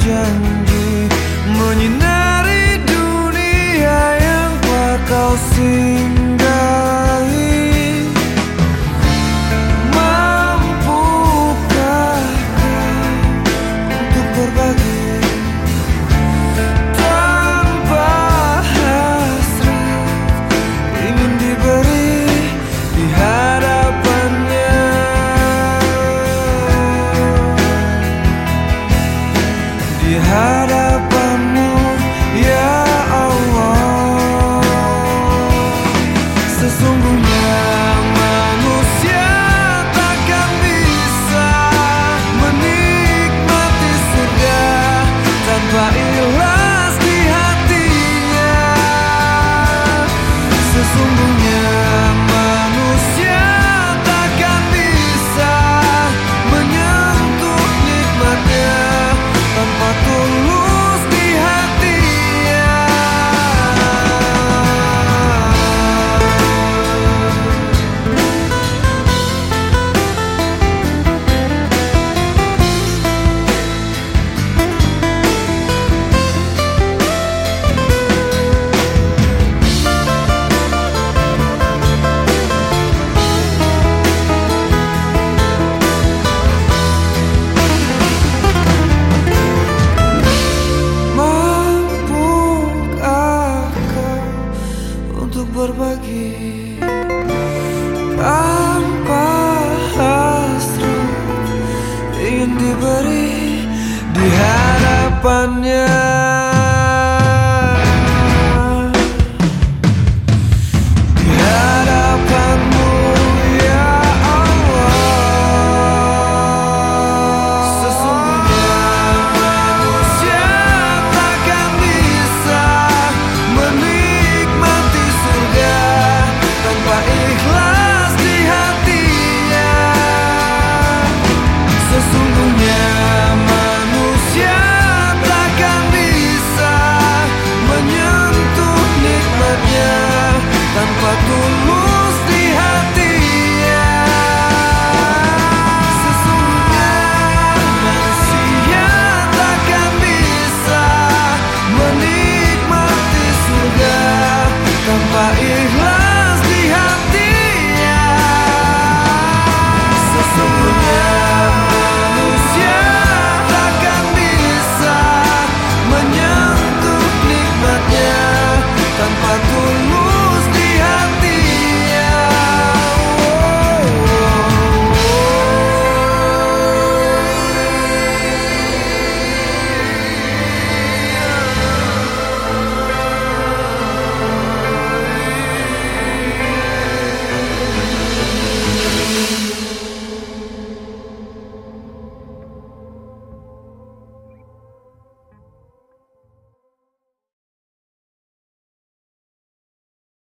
berjanji Di hadapanmu hadapannya